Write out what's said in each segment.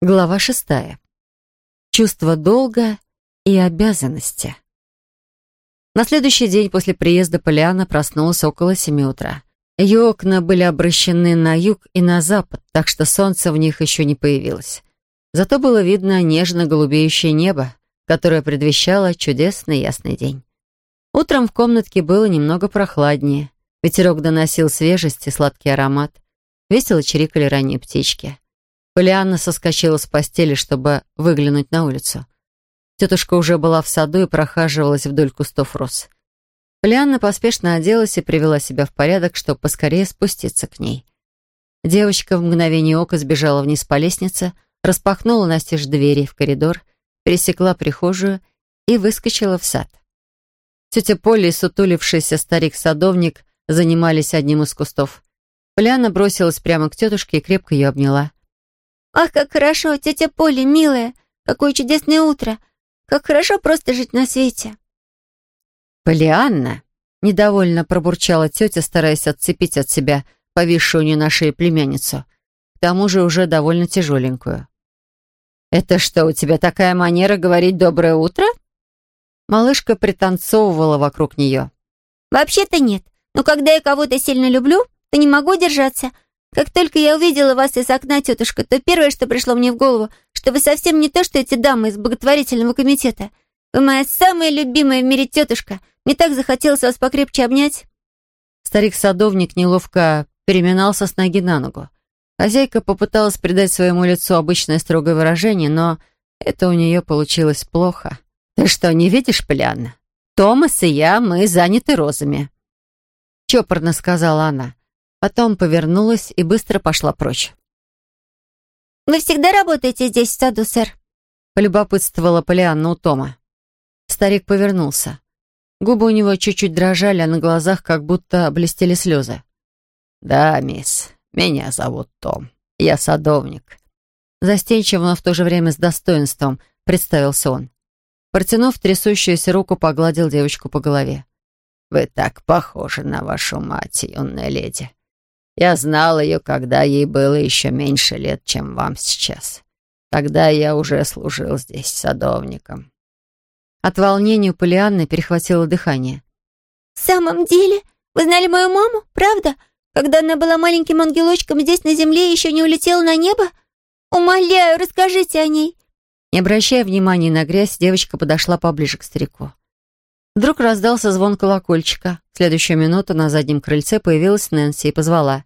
Глава шестая. Чувство долга и обязанности. На следующий день после приезда Полиана проснулась около семи утра. Ее окна были обращены на юг и на запад, так что солнце в них еще не появилось. Зато было видно нежно-голубеющее небо, которое предвещало чудесный ясный день. Утром в комнатке было немного прохладнее. Ветерок доносил свежесть и сладкий аромат. Весело чирикали ранние птички. Полианна соскочила с постели, чтобы выглянуть на улицу. Тетушка уже была в саду и прохаживалась вдоль кустов роз. Полианна поспешно оделась и привела себя в порядок, чтобы поскорее спуститься к ней. Девочка в мгновение ока сбежала вниз по лестнице, распахнула настежь двери в коридор, пересекла прихожую и выскочила в сад. Тетя Поля и сутулившийся старик-садовник занимались одним из кустов. Полианна бросилась прямо к тетушке и крепко ее обняла. «Ах, как хорошо, тетя Поля, милая! Какое чудесное утро! Как хорошо просто жить на свете!» «Полианна!» — недовольно пробурчала тетя, стараясь отцепить от себя повисшую у нее на шее племянницу, к тому же уже довольно тяжеленькую. «Это что, у тебя такая манера говорить «доброе утро»?» Малышка пританцовывала вокруг нее. «Вообще-то нет, но когда я кого-то сильно люблю, то не могу держаться. Как только я увидела вас из окна, тетушка, то первое, что пришло мне в голову, что вы совсем не то, что эти дамы из благотворительного комитета. Вы моя самая любимая в мире тетушка. Мне так захотелось вас покрепче обнять». Старик-садовник неловко переминался с ноги на ногу. Хозяйка попыталась придать своему лицу обычное строгое выражение, но это у нее получилось плохо. «Ты что, не видишь, Полианна? Томас и я, мы заняты розами». Чопорно сказала она. Потом повернулась и быстро пошла прочь. «Вы всегда работаете здесь, в саду, сэр?» полюбопытствовала Полианна у Тома. Старик повернулся. Губы у него чуть-чуть дрожали, а на глазах как будто блестели слезы. «Да, мисс, меня зовут Том. Я садовник». Застенчиво, но в то же время с достоинством представился он. Протянув трясущуюся руку, погладил девочку по голове. «Вы так похожи на вашу мать, юная леди. Я знал ее, когда ей было еще меньше лет, чем вам сейчас. Тогда я уже служил здесь садовником». От волнения у Полианны перехватило дыхание. «В самом деле? Вы знали мою маму, правда? Когда она была маленьким ангелочком здесь на земле и еще не улетела на небо? Умоляю, расскажите о ней». Не обращая внимания на грязь, девочка подошла поближе к старику. Вдруг раздался звон колокольчика. В следующую минуту на заднем крыльце появилась Нэнси и позвала.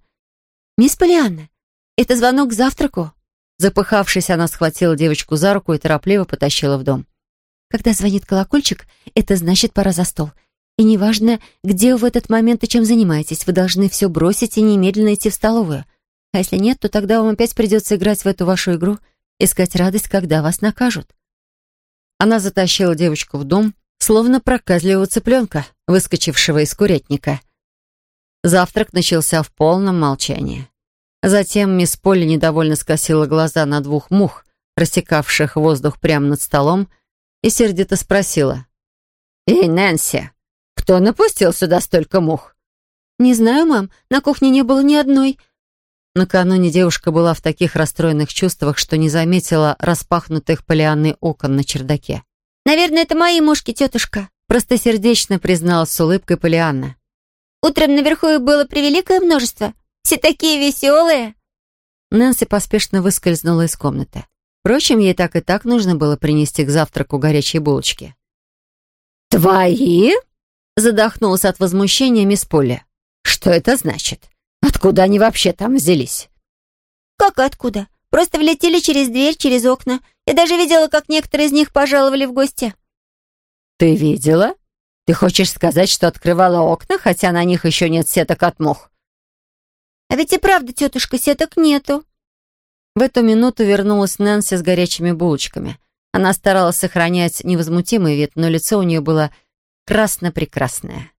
«Мисс Полианна, это звонок к завтраку». Запыхавшись, она схватила девочку за руку и торопливо потащила в дом. «Когда звонит колокольчик, это значит пора за стол. И неважно, где в этот момент и чем занимаетесь, вы должны все бросить и немедленно идти в столовую. А если нет, то тогда вам опять придется играть в эту вашу игру, искать радость, когда вас накажут». Она затащила девочку в дом, словно проказливого цыпленка, выскочившего из курятника — Завтрак начался в полном молчании. Затем мисс Полли недовольно скосила глаза на двух мух, рассекавших воздух прямо над столом, и сердито спросила. «Эй, Нэнси, кто напустил сюда столько мух?» «Не знаю, мам, на кухне не было ни одной». Накануне девушка была в таких расстроенных чувствах, что не заметила распахнутых полианной окон на чердаке. «Наверное, это мои мушки, тетушка», простосердечно призналась с улыбкой Полианна. Утром наверху их было превеликое множество. Все такие веселые!» Нэнси поспешно выскользнула из комнаты. Впрочем, ей так и так нужно было принести к завтраку горячие булочки. «Твои?» — задохнулась от возмущения мисс Полли. «Что это значит? Откуда они вообще там взялись?» «Как откуда? Просто влетели через дверь, через окна. Я даже видела, как некоторые из них пожаловали в гости». «Ты видела?» Ты хочешь сказать, что открывала окна, хотя на них еще нет сеток от мух?» «А ведь и правда, тетушка, сеток нету». В эту минуту вернулась Нэнси с горячими булочками. Она старалась сохранять невозмутимый вид, но лицо у нее было красно-прекрасное.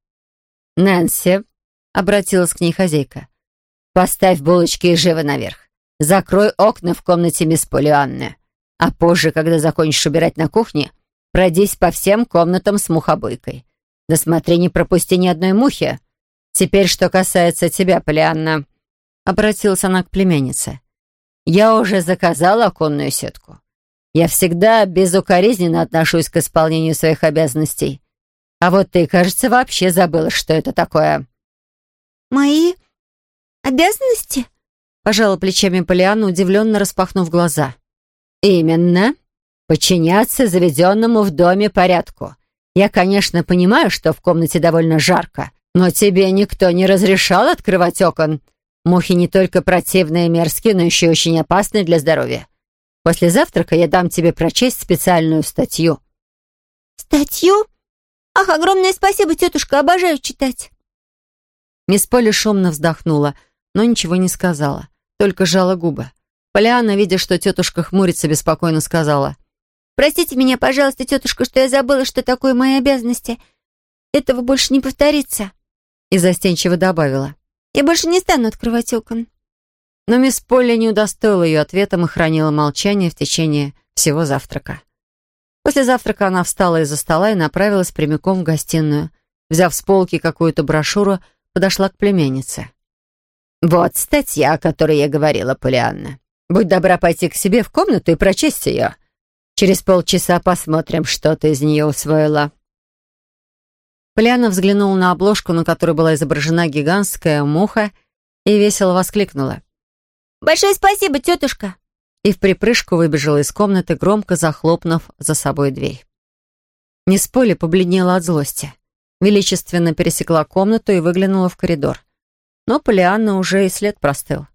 «Нэнси», — обратилась к ней хозяйка, — «поставь булочки и живо наверх. Закрой окна в комнате мисс Полианны. А позже, когда закончишь убирать на кухне, пройдись по всем комнатам с мухобойкой. Да смотри, не пропусти ни одной мухи. Теперь, что касается тебя, Полианна. Обратилась она к племяннице. Я уже заказала оконную сетку. Я всегда безукоризненно отношусь к исполнению своих обязанностей. А вот ты, кажется, вообще забыла, что это такое». «Мои обязанности?» Пожала плечами Полианна, удивленно распахнув глаза. «Именно. Подчиняться заведенному в доме порядку. Я, конечно, понимаю, что в комнате довольно жарко, но тебе никто не разрешал открывать окон. Мухи не только противные и мерзкие, но еще очень опасны для здоровья. После завтрака я дам тебе прочесть специальную статью». «Статью? Ах, огромное спасибо, тетушка, обожаю читать». Мисс Полли шумно вздохнула, но ничего не сказала, только жала губы. Полианна, видя, что тетушка хмурится, беспокойно сказала. «Простите меня, пожалуйста, тетушка, что я забыла, что такое мои обязанности. Этого больше не повторится». И застенчиво добавила. «Я больше не стану открывать окон». Но мисс Полли не удостоила ее ответом и хранила молчание в течение всего завтрака. После завтрака она встала из-за стола и направилась прямиком в гостиную. Взяв с полки какую-то брошюру, подошла к племяннице. «Вот статья, о которой я говорила, Полианна. Будь добра пойти к себе в комнату и прочесть ее. Через полчаса посмотрим, что ты из нее усвоила». Полианна взглянула на обложку, на которой была изображена гигантская муха, и весело воскликнула. «Большое спасибо, тетушка!» И в припрыжку выбежала из комнаты, громко захлопнув за собой дверь. Несполи побледнела от злости. Величественно пересекла комнату и выглянула в коридор. Но Полианна уже и след простыл.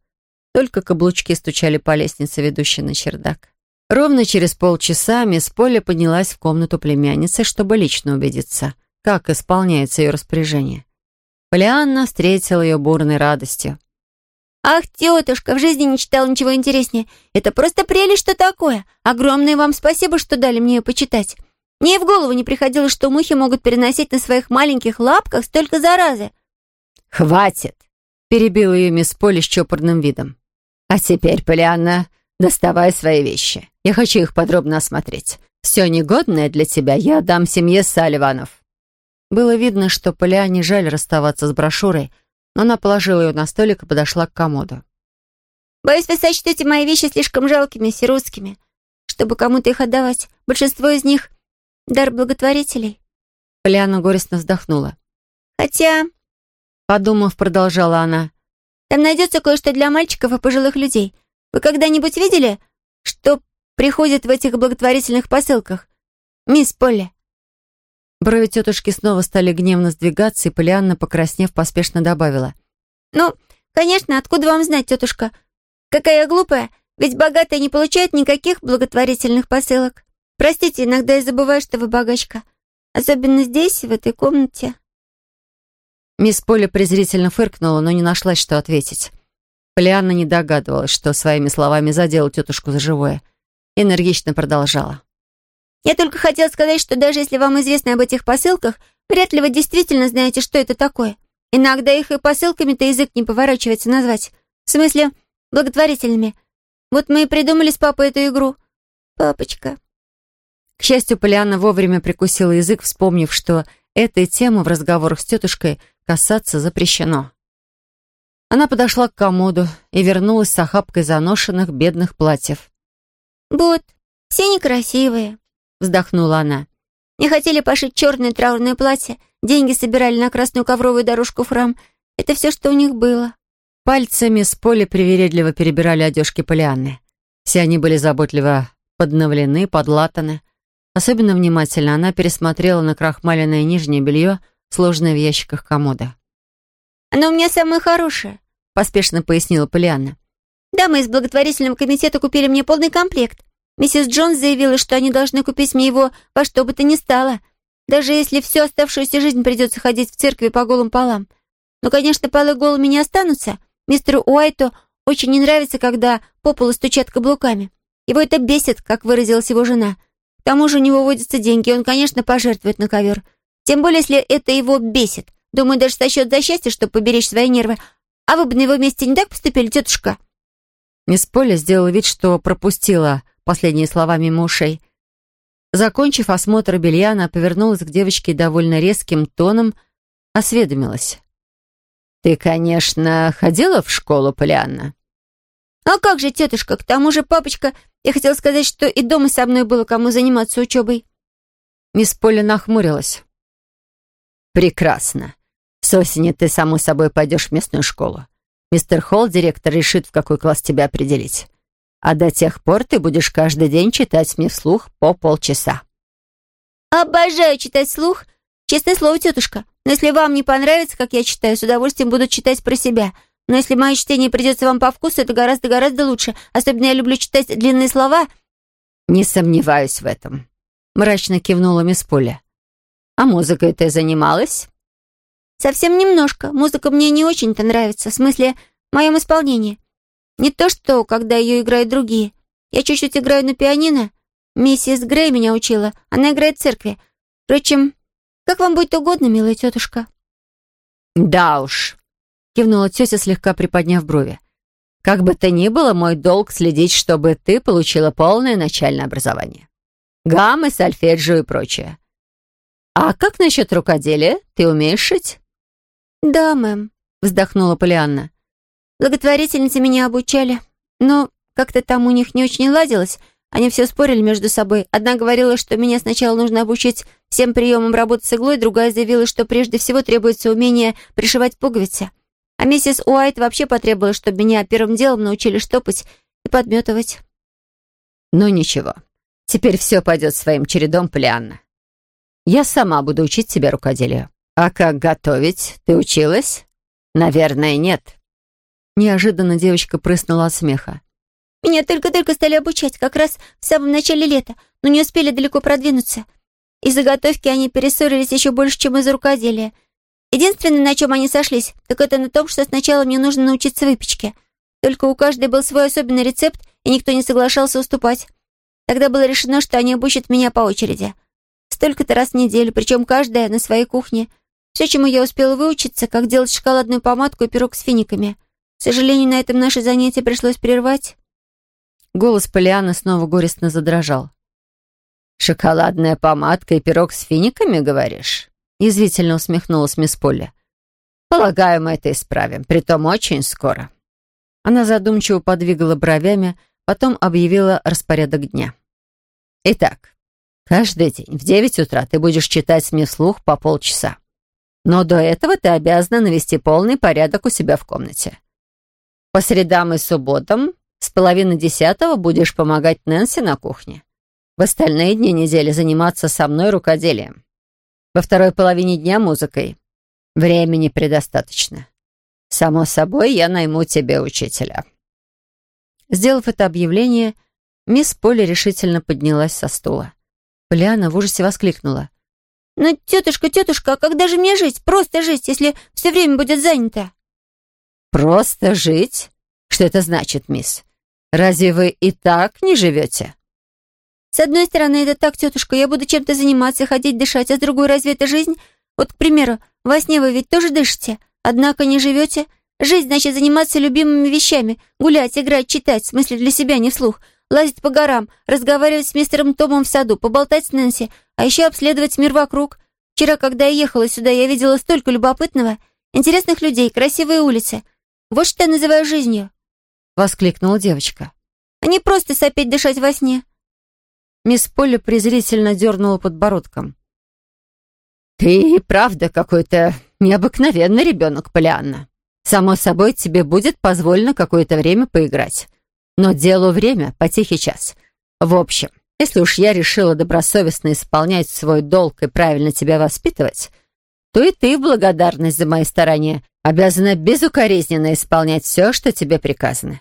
Только каблучки стучали по лестнице, ведущей на чердак. Ровно через полчаса мисс Поля поднялась в комнату племянницы, чтобы лично убедиться, как исполняется ее распоряжение. Полианна встретила ее бурной радостью. «Ах, тетушка, в жизни не читала ничего интереснее. Это просто прелесть, что такое. Огромное вам спасибо, что дали мне ее почитать. Мне и в голову не приходило, что мухи могут переносить на своих маленьких лапках столько заразы». «Хватит!» — перебил ее мисс Поли с чопорным видом. «А теперь, Полианна, доставай свои вещи. Я хочу их подробно осмотреть. Все негодное для тебя я отдам семье Салливанов». Было видно, что Полиане жаль расставаться с брошюрой, но она положила ее на столик и подошла к комоду. «Боюсь, вы сочтете мои вещи слишком жалкими, сиротскими, чтобы кому-то их отдавать. Большинство из них — дар благотворителей». Полиана горестно вздохнула. «Хотя...» Подумав, продолжала она. «Там найдется кое-что для мальчиков и пожилых людей. Вы когда-нибудь видели, что приходит в этих благотворительных посылках? Мисс Полли?» Брови тетушки снова стали гневно сдвигаться, и Полианна, покраснев, поспешно добавила. «Ну, конечно, откуда вам знать, тетушка? Какая я глупая, ведь богатые не получают никаких благотворительных посылок. Простите, иногда я забываю, что вы богачка. Особенно здесь, в этой комнате». Мисс Поля презрительно фыркнула, но не нашлась, что ответить. Полианна не догадывалась, что своими словами задела тетушку за живое. Энергично продолжала. Я только хотела сказать, что даже если вам известно об этих посылках, вряд ли вы действительно знаете, что это такое. Иногда их и посылками-то язык не поворачивается назвать. В смысле, благотворительными. Вот мы и придумали с папой эту игру. Папочка. К счастью, Полианна вовремя прикусила язык, вспомнив, что этой темы в разговорах с тетушкой касаться запрещено. Она подошла к комоду и вернулась с охапкой заношенных бедных платьев. «Вот, все некрасивые», вздохнула она. «Не хотели пошить черное траурное платье, деньги собирали на красную ковровую дорожку в храм. Это все, что у них было». Пальцами с поля привередливо перебирали одежки Полианны. Все они были заботливо подновлены, подлатаны. Особенно внимательно она пересмотрела на крахмаленное нижнее белье, сложенное в ящиках комода. «Оно у меня самое хорошее», — поспешно пояснила Полианна. «Дамы из благотворительного комитета купили мне полный комплект. Миссис Джонс заявила, что они должны купить мне его во что бы то ни стало, даже если всю оставшуюся жизнь придется ходить в церкви по голым полам. Но, конечно, полы голыми не останутся. Мистеру Уайту очень не нравится, когда по полу стучат каблуками. Его это бесит, как выразилась его жена. К тому же у него водятся деньги, он, конечно, пожертвует на ковер. Тем более, если это его бесит. Думаю, даже сочет за счастье, чтобы поберечь свои нервы. А вы бы на его месте не так поступили, тетушка?» Мисс Поля сделала вид, что пропустила последние слова мимо ушей. Закончив осмотр белья, она повернулась к девочке и довольно резким тоном осведомилась. «Ты, конечно, ходила в школу, Полианна?» «А как же, тетушка, к тому же папочка, я хотела сказать, что и дома со мной было кому заниматься учебой». Мисс Поля нахмурилась. «Прекрасно. С осени ты, само собой, пойдешь в местную школу. Мистер Холл, директор, решит, в какой класс тебя определить. А до тех пор ты будешь каждый день читать мне вслух по полчаса». «Обожаю читать вслух. Честное слово, тетушка. Но если вам не понравится, как я читаю, с удовольствием буду читать про себя. Но если мое чтение придется вам по вкусу, это гораздо-гораздо лучше. Особенно я люблю читать длинные слова». «Не сомневаюсь в этом», — мрачно кивнула мисс Поля. «А музыкой ты занималась?» «Совсем немножко. Музыка мне не очень-то нравится. В смысле, в моем исполнении. Не то что, когда ее играют другие. Я чуть-чуть играю на пианино. Миссис Грей меня учила. Она играет в церкви. Впрочем, как вам будет угодно, милая тетушка». «Да уж», кивнула тетя, слегка приподняв брови. «Как бы то ни было, мой долг следить, чтобы ты получила полное начальное образование. Гаммы, сольфеджио и прочее. А как насчет рукоделия? Ты умеешь шить?» «Да, мэм», — вздохнула Полианна. «Благотворительницы меня обучали, но как-то там у них не очень ладилось. Они все спорили между собой. Одна говорила, что меня сначала нужно обучить всем приемам работы с иглой, другая заявила, что прежде всего требуется умение пришивать пуговицы. А миссис Уайт вообще потребовала, чтобы меня первым делом научили штопать и подметывать. Ну ничего, теперь все пойдет своим чередом, Полианна. Я сама буду учить тебя рукоделию. А как готовить? Ты училась? Наверное, нет. Неожиданно девочка прыснула от смеха. Меня только-только стали обучать, как раз в самом начале лета, но не успели далеко продвинуться. Из заготовки они перессорились еще больше, чем из рукоделия — Единственное, на чем они сошлись, так это на том, что сначала мне нужно научиться выпечке. Только у каждой был свой особенный рецепт, и никто не соглашался уступать. Тогда было решено, что они обучат меня по очереди. Столько-то раз в неделю, причем каждая на своей кухне. Все, чему я успела выучиться, как делать шоколадную помадку и пирог с финиками. К сожалению, на этом наше занятие пришлось прервать. Голос Полианы снова горестно задрожал. «Шоколадная помадка и пирог с финиками, говоришь?» Язвительно усмехнулась мисс Полли. «Полагаю, мы это исправим, притом очень скоро». Она задумчиво подвигала бровями, потом объявила распорядок дня. «Итак, каждый день в девять утра ты будешь читать мне вслух по полчаса. Но до этого ты обязана навести полный порядок у себя в комнате. По средам и субботам с половины десятого будешь помогать Нэнси на кухне. В остальные дни недели заниматься со мной рукоделием. Во второй половине дня музыкой. Времени предостаточно. Само собой, я найму тебе учителя». Сделав это объявление, мисс Поли решительно поднялась со стула. Полиана в ужасе воскликнула. «Ну, тетушка, тетушка, а когда же мне жить? Просто жить, если все время будет занято?» «Просто жить? Что это значит, мисс? Разве вы и так не живете?» С одной стороны, это так, тетушка, я буду чем-то заниматься, ходить, дышать, а с другой, разве это жизнь? Вот, к примеру, во сне вы ведь тоже дышите, однако не живете. Жизнь значит заниматься любимыми вещами, гулять, играть, читать, в смысле для себя, не вслух, лазить по горам, разговаривать с мистером Томом в саду, поболтать с Нэнси, а еще обследовать мир вокруг. Вчера, когда я ехала сюда, я видела столько любопытного, интересных людей, красивые улицы. Вот что я называю жизнью. Воскликнула девочка. А не просто сопеть дышать во сне. Мисс Полли презрительно дернула подбородком. «Ты правда какой-то необыкновенный ребенок, Полианна. Само собой, тебе будет позволено какое-то время поиграть. Но делу время, потихий час. В общем, если уж я решила добросовестно исполнять свой долг и правильно тебя воспитывать, то и ты в благодарность за мои старания обязана безукоризненно исполнять все, что тебе приказано,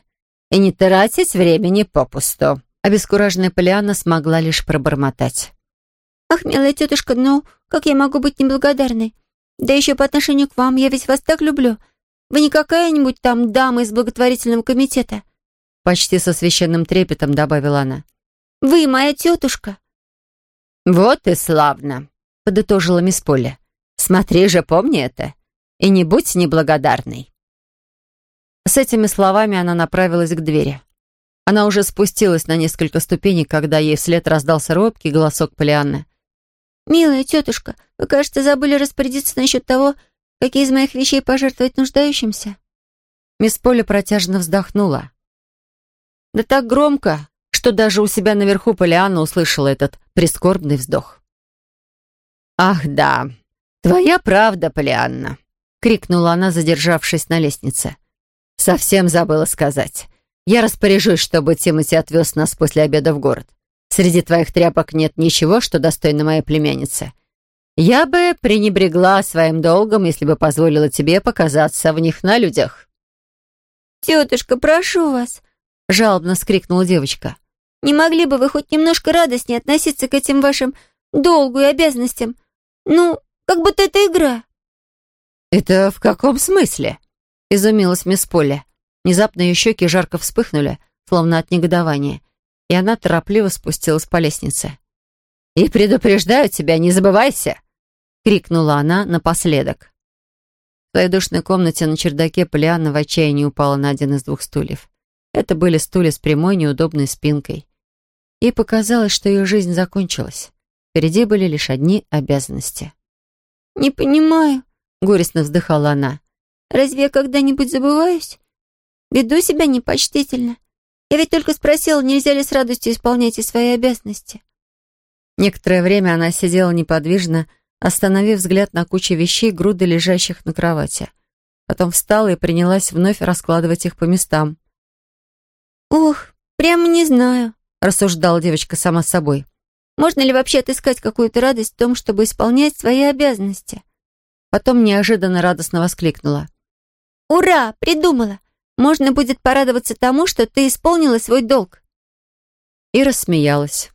и не тратить времени попусту. Обескураженная Полианна смогла лишь пробормотать. «Ах, милая тетушка, ну, как я могу быть неблагодарной? Да еще по отношению к вам, я ведь вас так люблю. Вы не какая-нибудь там дама из благотворительного комитета?» Почти со священным трепетом добавила она. «Вы моя тетушка». «Вот и славно», — подытожила мисс Полли. «Смотри же, помни это, и не будь неблагодарной». С этими словами она направилась к двери. Она уже спустилась на несколько ступеней, когда ей вслед раздался робкий голосок Полианны. «Милая тетушка, вы, кажется, забыли распорядиться насчет того, какие из моих вещей пожертвовать нуждающимся?» Мисс Поля протяжно вздохнула. Да так громко, что даже у себя наверху Полианна услышала этот прискорбный вздох. «Ах да, твоя правда, Полианна!» — крикнула она, задержавшись на лестнице. «Совсем забыла сказать. Я распоряжусь, чтобы Тимати отвез нас после обеда в город. Среди твоих тряпок нет ничего, что достойно моей племянницы. Я бы пренебрегла своим долгом, если бы позволила тебе показаться в них на людях». «Тетушка, прошу вас!» — жалобно скрикнула девочка. «Не могли бы вы хоть немножко радостнее относиться к этим вашим долгу и обязанностям? Ну, как будто это игра». «Это в каком смысле?» — изумилась мисс Полли. Внезапно ее щеки жарко вспыхнули, словно от негодования, и она торопливо спустилась по лестнице. «И предупреждаю тебя, не забывайся!» — крикнула она напоследок. В своей душной комнате на чердаке Полианна в отчаянии упала на один из двух стульев. Это были стулья с прямой неудобной спинкой. Ей показалось, что ее жизнь закончилась. Впереди были лишь одни обязанности. «Не понимаю», — горестно вздыхала она. «Разве я когда-нибудь забываюсь? Веду себя непочтительно. Я ведь только спросила, нельзя ли с радостью исполнять и свои обязанности». Некоторое время она сидела неподвижно, остановив взгляд на кучу вещей, груды лежащих на кровати. Потом встала и принялась вновь раскладывать их по местам. «Ох, прямо не знаю», — рассуждала девочка сама с собой. «Можно ли вообще отыскать какую-то радость в том, чтобы исполнять свои обязанности?» Потом неожиданно радостно воскликнула. «Ура! Придумала! Можно будет порадоваться тому, что ты исполнила свой долг!» И рассмеялась.